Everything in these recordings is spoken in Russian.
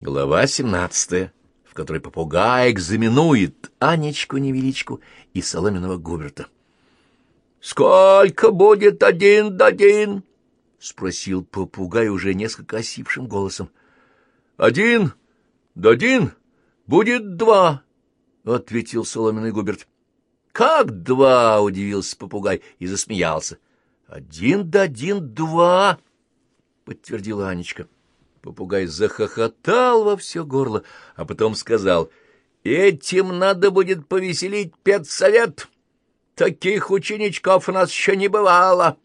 Глава семнадцатая, в которой попугай экзаменует Анечку-невеличку и соломенного Губерта. — Сколько будет один до один? — спросил попугай уже несколько осипшим голосом. — Один до один будет два, — ответил соломенный Губерт. — Как два? — удивился попугай и засмеялся. — Один до один два, — подтвердила Анечка. — Попугай захохотал во все горло, а потом сказал, «Этим надо будет повеселить педсовет. Таких ученичков у нас еще не бывало».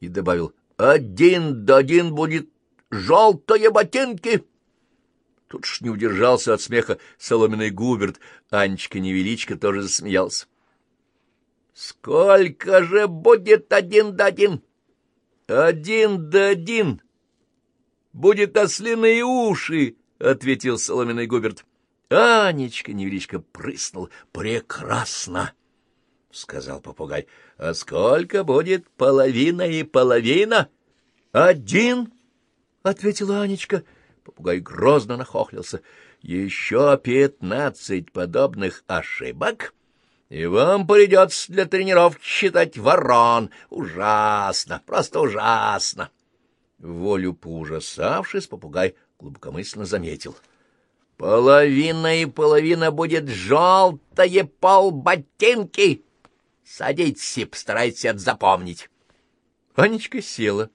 И добавил, «Один до один будет желтые ботинки». Тут ж не удержался от смеха соломенный Губерт, Анечка-невеличка тоже засмеялся. «Сколько же будет один до один?» «Один до один!» Будет ослиные уши, — ответил соломенный Губерт. Анечка невеличко прыснул. — Прекрасно, — сказал попугай. — А сколько будет половина и половина? — Один, — ответила Анечка. Попугай грозно нахохлился. — Еще пятнадцать подобных ошибок, и вам придется для тренировки считать ворон. Ужасно, просто ужасно. — Волю поужасавшись, попугай глубокомысленно заметил. — Половина и половина будет желтые полботинки. Садитесь и постарайтесь это запомнить. Анечка села.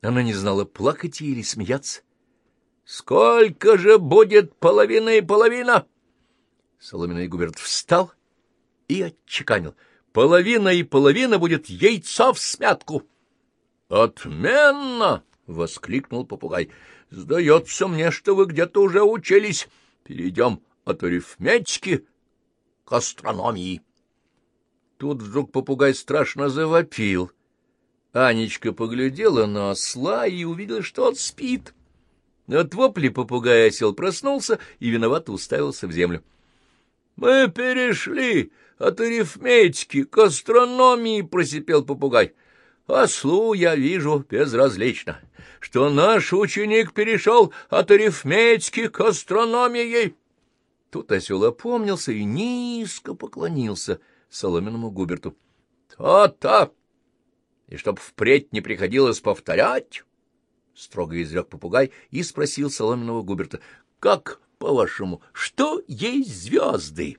Она не знала, плакать или смеяться. — Сколько же будет половина и половина? Соломенный Губерт встал и отчеканил. — Половина и половина будет яйцо в смятку. — «Отменно!» — воскликнул попугай. «Сдается мне, что вы где-то уже учились. Перейдем от арифметики к астрономии». Тут вдруг попугай страшно завопил. Анечка поглядела на осла и увидела, что он спит. От вопли попугая осел проснулся и виновато уставился в землю. — Мы перешли от арифметики к астрономии, — просипел попугай. Ослу я вижу безразлично, что наш ученик перешел от арифметики к астрономии. Тут осел опомнился и низко поклонился соломенному Губерту. «То-то! И чтоб впредь не приходилось повторять!» — строго изрек попугай и спросил соломенного Губерта. «Как, по-вашему, что есть звезды?»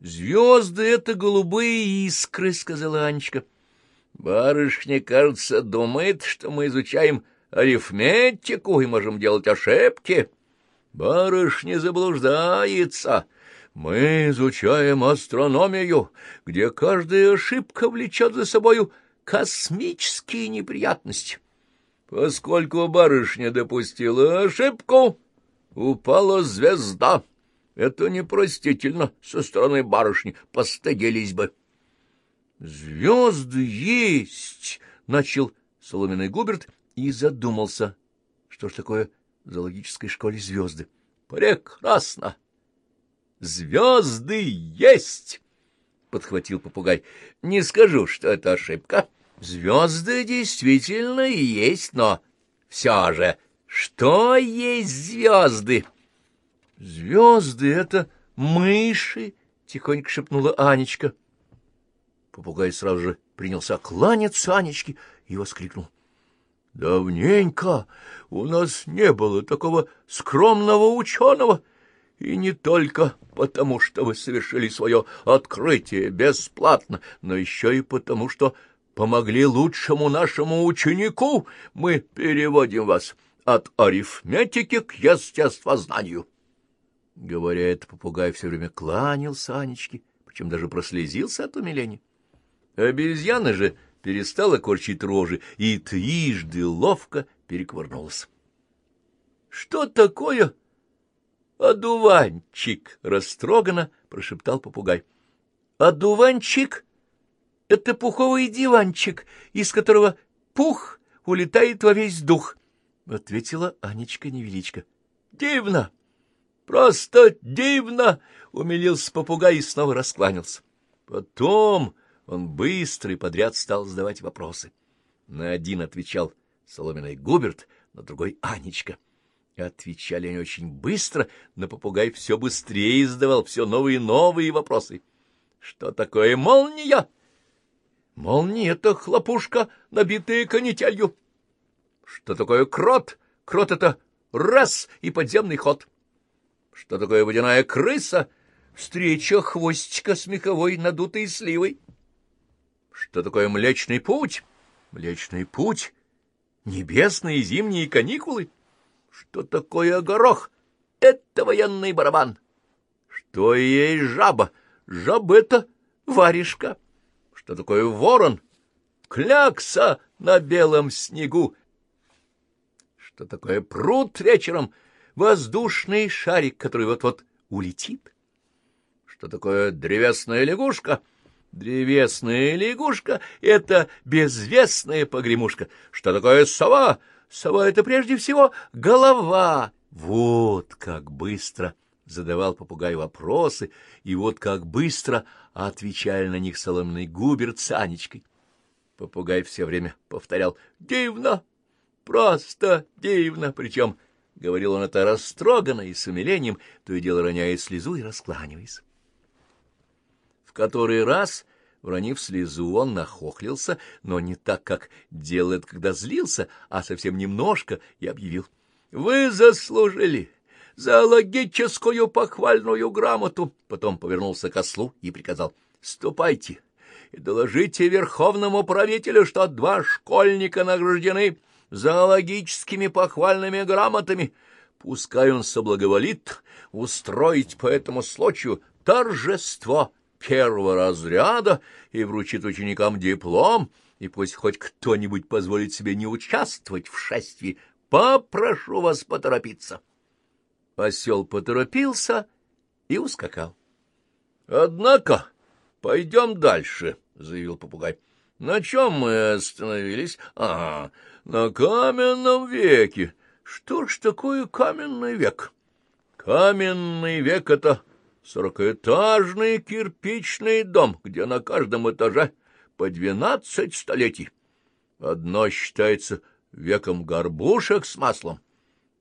«Звезды — это голубые искры», — сказала Анечка. Барышня, кажется, думает, что мы изучаем арифметику и можем делать ошибки. Барышня заблуждается. Мы изучаем астрономию, где каждая ошибка влечет за собою космические неприятности. Поскольку барышня допустила ошибку, упала звезда. Это непростительно со стороны барышни, постыдились бы. «Звезды есть!» — начал соломенный Губерт и задумался, что ж такое в зоологической школе звезды. «Прекрасно! Звезды есть!» — подхватил попугай. «Не скажу, что это ошибка. Звезды действительно есть, но все же, что есть звезды?» «Звезды — это мыши!» — тихонько шепнула Анечка. Попугай сразу же принялся кланяться Анечке и воскликнул. — Давненько у нас не было такого скромного ученого, и не только потому, что вы совершили свое открытие бесплатно, но еще и потому, что помогли лучшему нашему ученику. Мы переводим вас от арифметики к естествознанию. Говоря это, попугай все время кланялся Анечке, причем даже прослезился от умиления. Обезьяна же перестала корчить рожи и трижды ловко переквырнулась. — Что такое одуванчик? — растроганно прошептал попугай. — Одуванчик — это пуховый диванчик, из которого пух улетает во весь дух, — ответила Анечка-невеличка. — Дивно! Просто дивно! — умилился попугай и снова раскланялся. Потом он быстро и подряд стал задавать вопросы. На один отвечал соломенный Губерт, на другой — Анечка. Отвечали они очень быстро, но попугай все быстрее задавал все новые и новые вопросы. Что такое молния? Молния — это хлопушка, набитая канителью. Что такое крот? Крот — это раз и подземный ход. Что такое водяная крыса? Встреча хвостика с меховой надутой сливой. Что такое Млечный Путь? Млечный Путь? Небесные зимние каникулы? Что такое горох? Это военный барабан. Что есть жаба? Жаба — это варежка. Что такое ворон? Клякса на белом снегу. Что такое пруд вечером? Воздушный шарик, который вот-вот улетит. Что такое древесная лягушка? Древесная лягушка — это безвестная погремушка. Что такое сова? Сова — это прежде всего голова. Вот как быстро задавал попугай вопросы, и вот как быстро отвечали на них соломенный губерт с Анечкой. Попугай все время повторял «Дивно! Просто дивно!» Причем говорил он это растроганно и с умилением, то и дело роняя слезу и раскланиваясь. В который раз, вронив слезу, он нахохлился, но не так, как делает, когда злился, а совсем немножко, и объявил. — Вы заслужили зоологическую похвальную грамоту. Потом повернулся к ослу и приказал. — Ступайте и доложите верховному правителю, что два школьника награждены зоологическими похвальными грамотами. Пускай он соблаговолит устроить по этому случаю торжество первого разряда и вручит ученикам диплом, и пусть хоть кто-нибудь позволит себе не участвовать в шествии, попрошу вас поторопиться. Осел поторопился и ускакал. — Однако, пойдем дальше, — заявил попугай. — На чем мы остановились? — А, на каменном веке. Что ж такое каменный век? Каменный век — это сорокаэтажный кирпичный дом, где на каждом этаже по двенадцать столетий. Одно считается веком горбушек с маслом,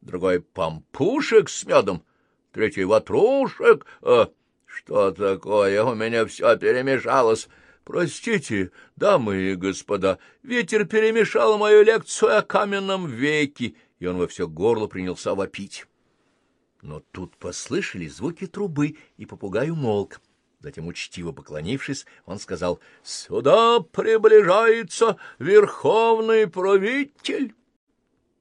другой — пампушек с медом, третий — ватрушек. А что такое? У меня все перемешалось. Простите, дамы и господа, ветер перемешал мою лекцию о каменном веке, и он во все горло принялся вопить. Но тут послышались звуки трубы, и попугай умолк. Затем, учтиво поклонившись, он сказал, — Сюда приближается верховный правитель.